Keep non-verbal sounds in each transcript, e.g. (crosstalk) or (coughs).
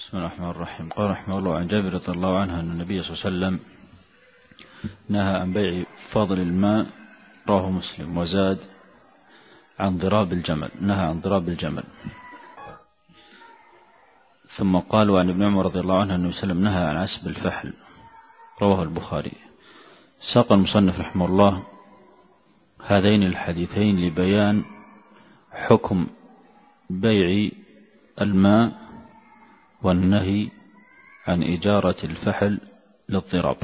بسم الله الرحمن الرحيم. قال رحمه الله عن جابر رضي الله عنه أن النبي صلى الله عليه وسلم نهى عن بيع فضل الماء رواه مسلم وزاد عن ضراب الجمل نهى عن ضراب الجمل. ثم قال وعن ابن عمر رضي الله عنه أنه وسلم نهى عن عسب الفحل رواه البخاري. ساق المصنف رحمه الله هذين الحديثين لبيان حكم بيع الماء والنهي عن إجارة الفحل للضراب.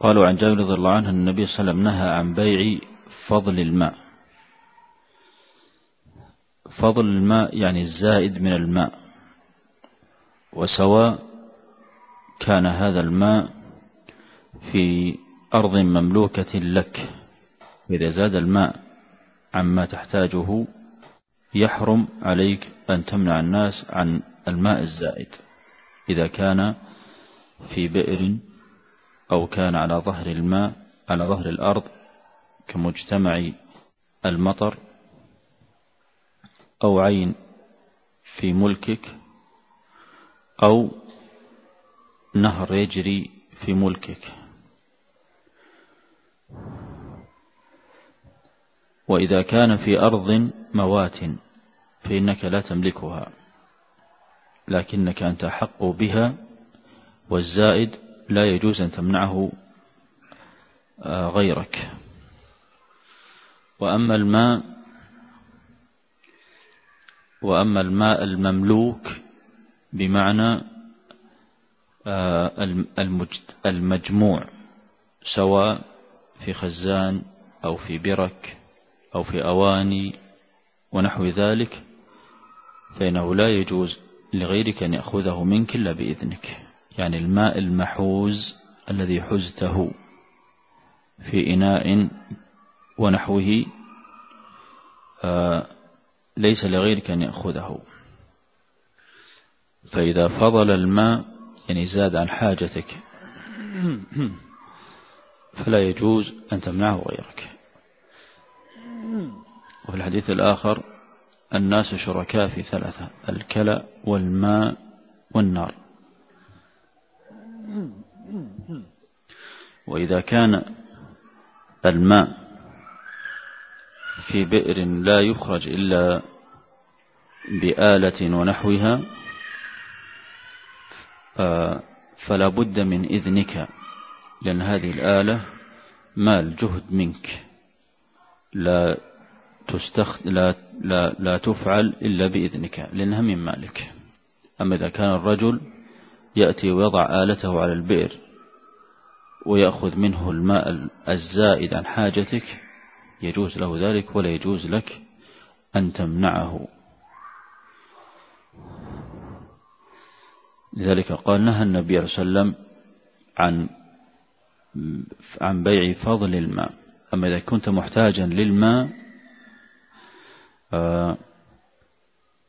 قالوا عن جابر رضي الله عنه النبي صلى الله عليه وسلم نهى عن بيع فضل الماء. فضل الماء يعني الزائد من الماء. وسواء كان هذا الماء في أرض مملوكة لك إذا زاد الماء عما تحتاجه يحرم عليك أن تمنع الناس عن الماء الزائد إذا كان في بئر أو كان على ظهر الماء على ظهر الأرض كمجتمع المطر أو عين في ملكك أو نهر يجري في ملكك. وإذا كان في أرض موات فإنك لا تملكها لكنك أنت حق بها والزائد لا يجوز أن تمنعه آه، غيرك. وأما الماء وأما الماء المملوك بمعنى آه، المجموع سواء في خزان أو في برك أو في أواني ونحو ذلك فإنه لا يجوز لغيرك أن يأخذه منك إلا بإذنك. يعني الماء المحوز الذي حزته في إناء ونحوه آه، ليس لغيرك أن يأخذه. فإذا فضل الماء يعني زاد عن حاجتك (coughs) فلا يجوز أن تمنعه غيرك. وفي الحديث الآخر الناس شركاء في ثلاثة الكلى والماء والنار. وإذا كان الماء في بئر لا يخرج إلا بآلة ونحوها فلا بد من إذنك لأن هذه الآلة مال جهد منك لا تستخ... لا... لا... لا تفعل إلا بإذنك لأنها من مالك. أما إذا كان الرجل يأتي ويضع آلته على البئر ويأخذ منه الماء الزائد عن حاجتك يجوز له ذلك ولا يجوز لك أن تمنعه. لذلك قال نهى النبي صلى الله عليه وسلم عن عن بيع فضل الماء. أما إذا كنت محتاجا للماء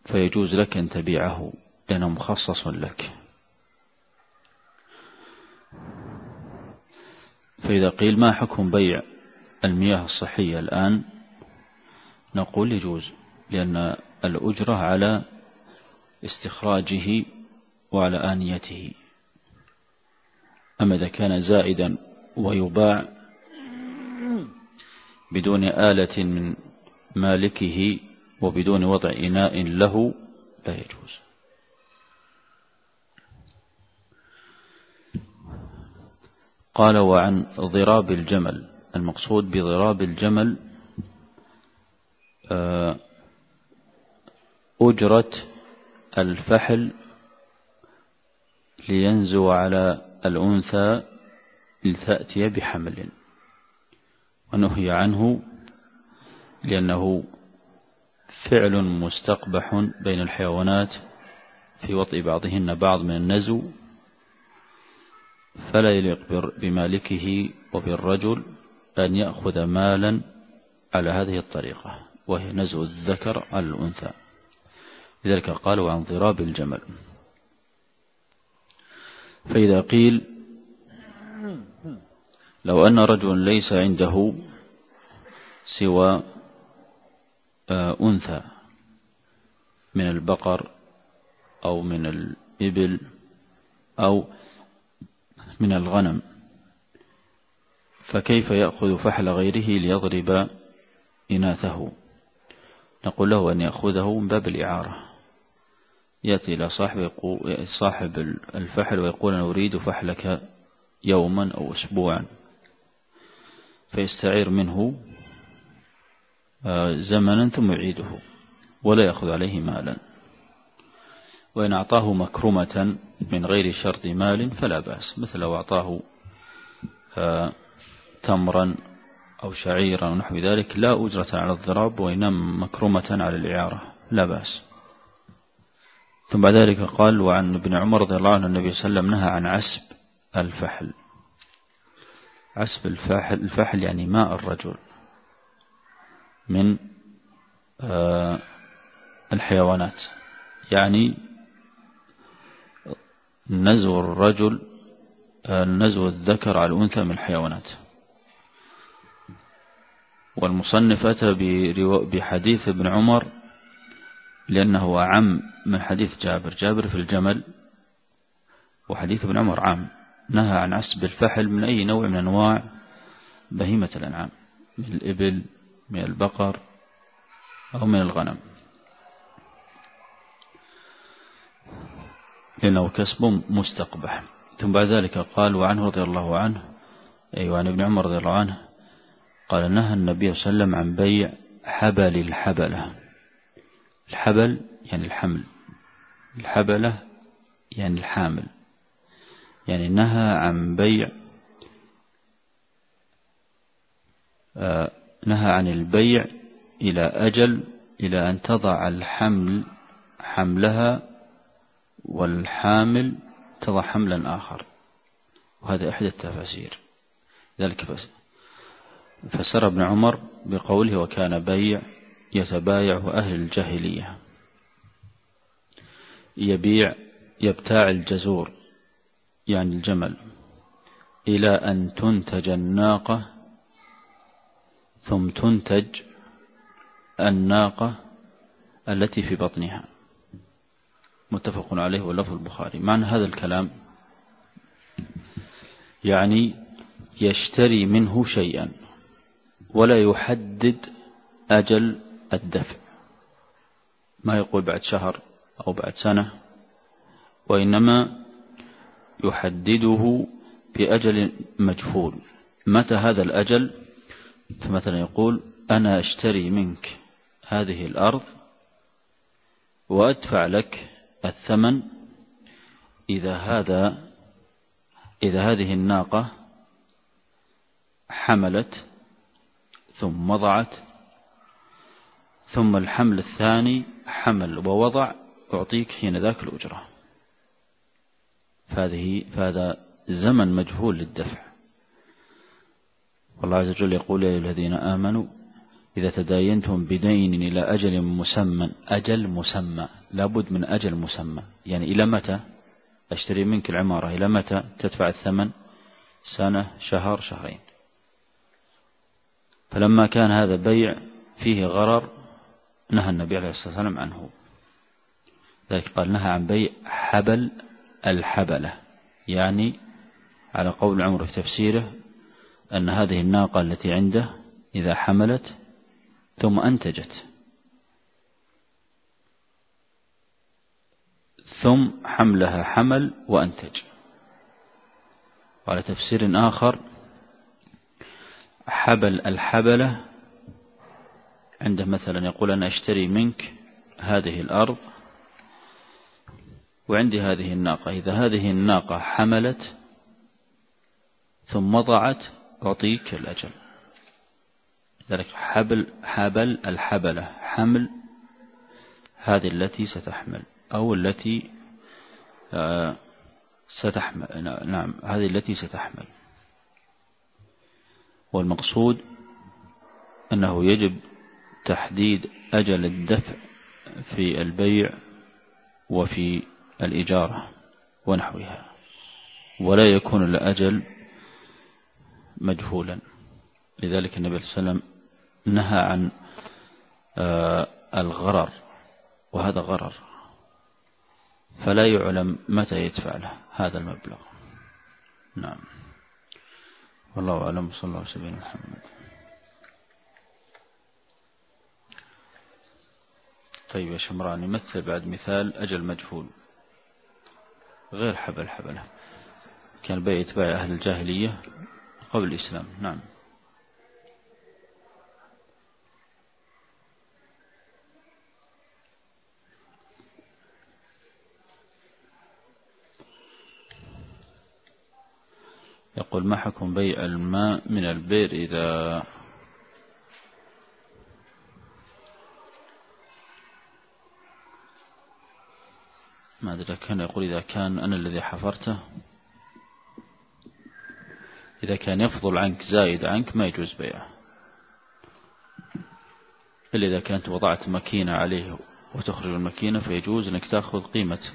فيجوز لك أن تبيعه لأنه مخصص لك. فإذا قيل ما حكم بيع المياه الصحية الآن؟ نقول يجوز لأن الأجرة على استخراجه وعلى آنيته. أما إذا كان زائدا ويباع بدون آلة من مالكه وبدون وضع إناء له لا يجوز. قال وعن ضراب الجمل المقصود بضراب الجمل آه، أجرة الفحل لينزو على الأنثى لتأتي بحمل ونهي عنه لأنه فعل مستقبح بين الحيوانات في وطئ بعضهن بعض من النزو فلا يليق بمالكه وبالرجل أن يأخذ مالا على هذه الطريقة وهي نزو الذكر على الأنثى. لذلك قالوا عن ضراب الجمل فإذا قيل لو أن رجل ليس عنده سوى أنثى من البقر أو من الإبل أو من الغنم. فكيف يأخذ فحل غيره ليضرب إناثه؟ نقول له أن يأخذه من باب الإعارة. يأتي إلى صاحب, صاحب الفحل ويقول أنا أريد فحلك يوما أو أسبوعا. فيستعير منه آه، زمنا ثم يعيده ولا يأخذ عليه مالا. وإن أعطاه مكرمة من غير شرط مال فلا بأس مثل لو أعطاه آه، تمرا أو شعيرا ونحو ذلك لا أجرة على الضراب وإنما مكرمة على الإعارة لا بأس. ثم بعد ذلك قال وعن ابن عمر رضي الله عنه النبي صلى الله عليه وسلم نهى عن عسب الفحل. عسب الفحل الفحل يعني ماء الرجل. من آه، الحيوانات. يعني نزو الرجل آه، نزو الذكر على الأنثى من الحيوانات. والمصنف أتى بحديث ابن عمر لأنه عم من حديث جابر. جابر في الجمل وحديث ابن عمر عام. نهى عن عسب الفحل من أي نوع من أنواع بهيمة الأنعام. من الإبل من البقر أو من الغنم. لأنه كسب مستقبح. ثم بعد ذلك قال وعنه رضي الله عنه أي وعن ابن عمر رضي الله عنه قال نهى النبي صلى الله عليه وسلم عن بيع حبل الحبلة. الحبل يعني الحمل. الحبلة يعني الحامل. يعني نهى عن بيع آه نهى عن البيع إلى أجل إلى أن تضع الحمل حملها والحامل تضع حملا آخر. وهذا إحدى التفاسير. ذلك فسر ابن عمر بقوله وكان بيع يتبايع أهل الجاهلية. يبيع يبتاع الجزور يعني الجمل إلى أن تنتج الناقة ثم تنتج الناقة التي في بطنها. متفق عليه واللفظ البخاري. معنى هذا الكلام يعني يشتري منه شيئا ولا يحدد أجل الدفع. ما يقول بعد شهر أو بعد سنة وإنما يحدده بأجل مجهول. متى هذا الأجل؟ فمثلا يقول أنا أشتري منك هذه الأرض وأدفع لك الثمن إذا هذا إذا هذه الناقة حملت ثم وضعت ثم الحمل الثاني حمل ووضع أعطيك حين ذاك الأجرة. فهذه فهذا زمن مجهول للدفع. والله عز وجل يقول يا الذين آمنوا إذا تداينتم بدين إلى أجل مسمى أجل مسمى لابد من أجل مسمى. يعني إلى متى؟ أشتري منك العمارة. إلى متى تدفع الثمن؟ سنة شهر شهرين. فلما كان هذا بيع فيه غرر نهى النبي عليه الصلاة والسلام عنه. ذلك قال نهى عن بيع حبل الحبلة. يعني على قول عمر في تفسيره أن هذه الناقة التي عنده إذا حملت ثم أنتجت. ثم حملها حمل وأنتج. وعلى تفسير آخر حبل الحبلة عنده مثلا يقول أنا أشتري منك هذه الأرض وعندي هذه الناقة. إذا هذه الناقة حملت ثم وضعت أعطيك الأجل. ذلك حبل حبل الحبلة حمل هذه التي ستحمل أو التي آه، ستحمل نعم هذه التي ستحمل. والمقصود أنه يجب تحديد أجل الدفع في البيع وفي الإجارة ونحوها ولا يكون الأجل مجهولا. لذلك النبي صلى الله عليه وسلم نهى عن آه، الغرر وهذا غرر. فلا يعلم متى يدفع له هذا المبلغ. نعم. والله أعلم. صلى الله عليه وسلم محمد. طيب يا شمران يمثل بعد مثال أجل مجهول. غير حبل حبله. كان بيع يتباع أهل الجاهلية. قبل الإسلام نعم. يقول ما حكم بيع الماء من البئر إذا ما أدري كان يقول إذا كان أنا الذي حفرته إذا كان يفضل عنك زايد عنك ما يجوز بيعه. إلا إذا كانت وضعت ماكينة عليه وتخرج الماكينة فيجوز أنك تأخذ قيمة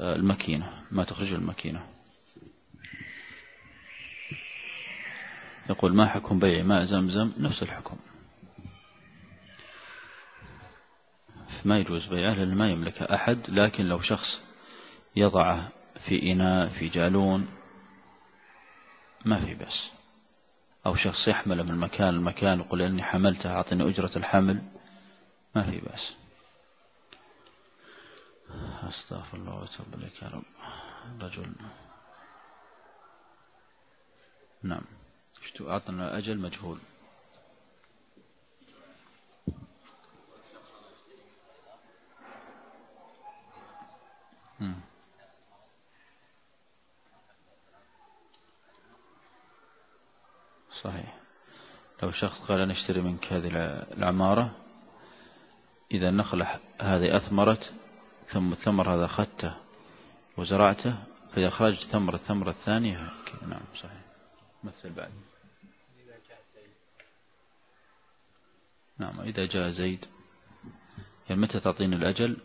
آه، الماكينة ما تخرج الماكينة. يقول ما حكم بيع ماء زمزم؟ نفس الحكم. ما يجوز بيعه لأنه ما يملكه أحد لكن لو شخص يضعه في إناء في جالون ما في بس أو شخص يحمله من مكان لمكان يقول إني حملته أعطني أجرة الحمل ما في بس أستغفر الله وأتوب إليك يا رب. رجل. نعم. أعطنا أجل مجهول. صحيح. لو شخص قال نشتري منك هذه العمارة إذا النخلة هذه أثمرت ثم الثمر هذا أخذته وزرعته فإذا أخرجت ثمرة الثمرة الثانية نعم صحيح. مثل بعد. نعم إذا جاء زيد. يعني متى تعطيني الأجل؟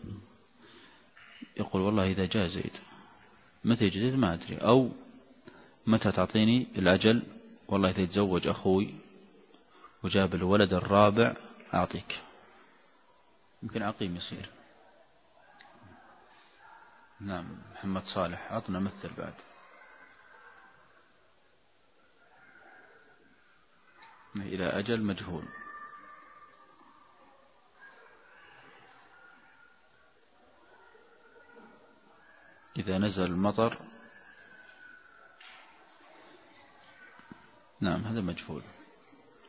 يقول والله إذا جاء زيد. متى يجي زيد؟ ما أدري. أو متى تعطيني الأجل؟ والله إذا يتزوج أخوي وجاب الولد الرابع أعطيك. يمكن عقيم يصير. نعم محمد صالح أعطنا مثل بعد. إلى أجل مجهول. إذا نزل المطر نعم هذا مجهول.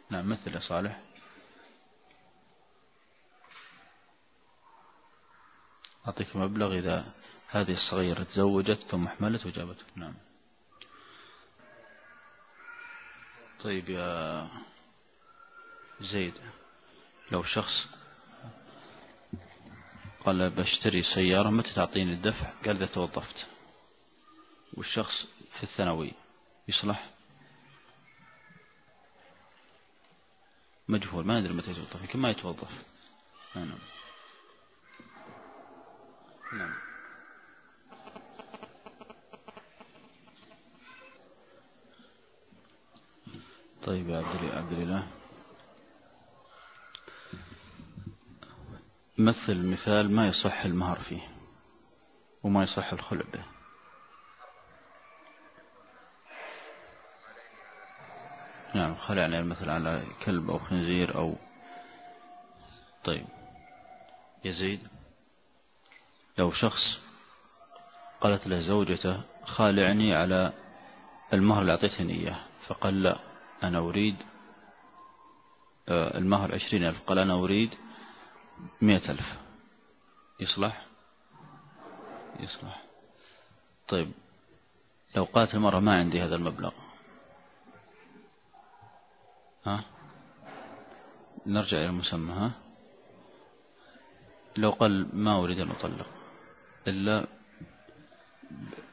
نعم مثل صالح. أعطيك مبلغ إذا هذه الصغيرة تزوجت ثم حملت وجابته نعم. طيب يا زيد لو شخص قال بشتري سيارة متى تعطيني الدفع؟ قال إذا توظفت. والشخص في الثانوي يصلح؟ مجهول ما ندري متى يتوظف يمكن ما يتوظف. نعم. نعم. طيب يا عبد الله مثل مثال ما يصح المهر فيه وما يصح الخلع به. نعم خلعنا المثل على كلب أو خنزير أو طيب. يزيد. لو شخص قالت له زوجته خالعني على المهر اللي أعطيتني إياه فقال لا أنا أريد آه، المهر عشرين ألف. قال أنا أريد مئة ألف. يصلح؟ يصلح. طيب. لو قالت المرأة ما عندي هذا المبلغ ها؟ نرجع إلى المسمى ها؟ لو قال ما أريد أن أطلق إلا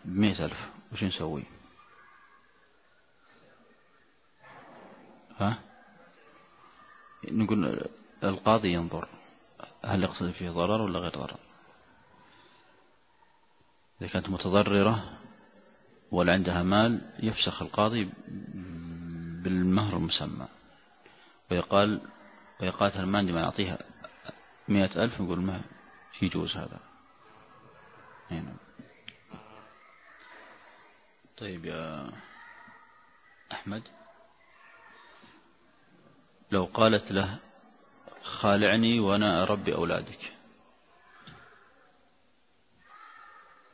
بمئة ألف وش نسوي؟ ها؟ نقول القاضي ينظر هل يقصد فيه ضرر ولا غير ضرر؟ إذا كانت متضررة ولا عندها مال يفسخ القاضي بالمهر المسمى. ويقال ويقاتل ما عندي ما يعطيها مئة ألف نقول ما يجوز هذا. هنا. طيب يا أحمد. لو قالت له خالعني وأنا أربي أولادك.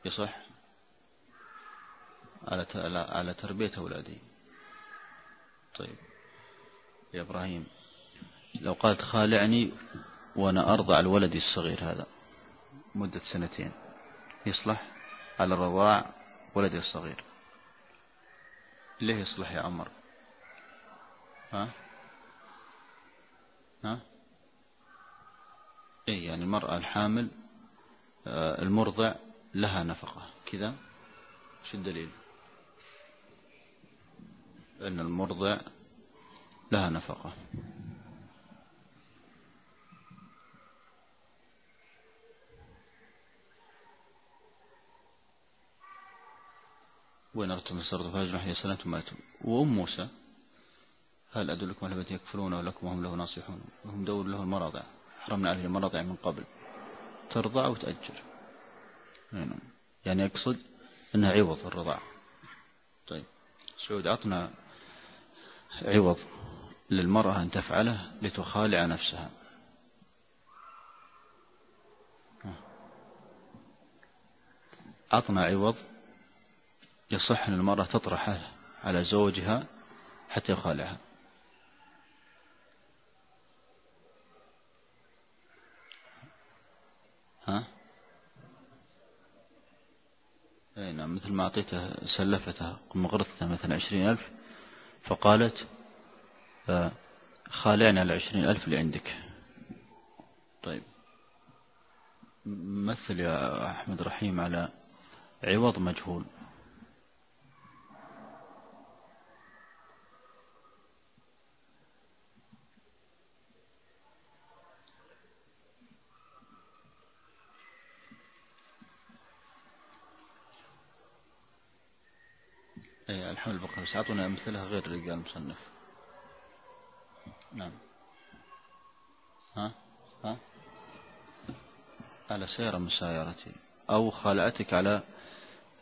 يصح؟ على على تربية أولادي. طيب. يا إبراهيم لو قالت خالعني وأنا أرضع الولد الصغير هذا مدة سنتين يصلح على الرضاع ولدي الصغير. ليه يصلح يا عمر؟ ها؟ ها؟ اي يعني المرأة الحامل آه، المرضع لها نفقة. كذا؟ شو الدليل؟ أن المرضع لها نفقة. وإن أردتم السرد فاجنح هي سنة ماتوا. وأم موسى هل أدلكم على التي يكفلون لكم وهم له ناصحون؟ وهم دور له المراضع حرمنا عليه المراضع من قبل. ترضع وتأجر. نعم. يعني يقصد أنها عوض الرضاع. طيب. سعود عطنا عوض. للمرأة أن تفعله لتخالع نفسها. عطنا عوض يصح أن المرأة تطرحه على زوجها حتى يخالعها. ها؟ أي نعم مثل ما أعطيته سلفتها مغرثة مثلا عشرين ألف فقالت آه، خالعنا العشرين ألف اللي عندك. طيب. مثل يا أحمد رحيم على عوض مجهول. اي الحمل البقرة بس أعطونا أمثلة غير الرجال المصنف نعم. ها؟ ها؟ على سيارة من سيارتي أو خالعتك على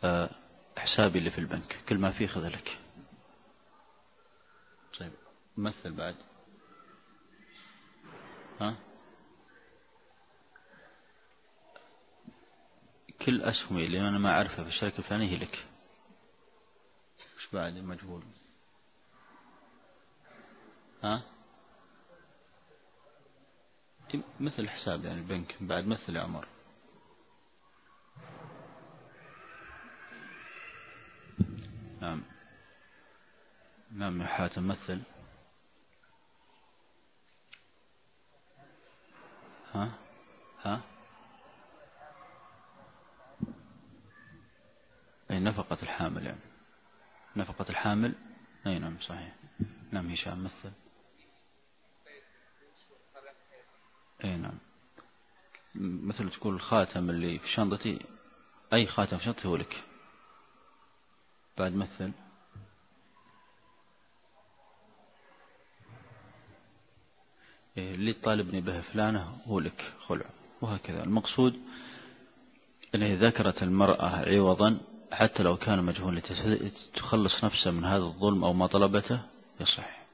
آه، حسابي اللي في البنك. كل ما فيه خذ لك. طيب مثل بعد. ها؟ كل أسهمي اللي أنا ما أعرفها في الشركة الفلانية هي لك. وش بعد المجهول ها؟ مثل حساب يعني البنك بعد مثل يا عمر. نعم. نعم يا حاتم مثل. ها؟ ها؟ أي نفقة الحامل يعني. نفقة الحامل؟ أي نعم صحيح. نعم هشام مثل. أي نعم. مثل تقول الخاتم اللي في شنطتي أي خاتم في شنطتي هو لك. بعد مثل. إيه، اللي طالبني به فلانة هو لك خلع وهكذا. المقصود أنه ذكرت المرأة عوضا حتى لو كان مجهول تخلص نفسه من هذا الظلم أو ما طلبته يصح.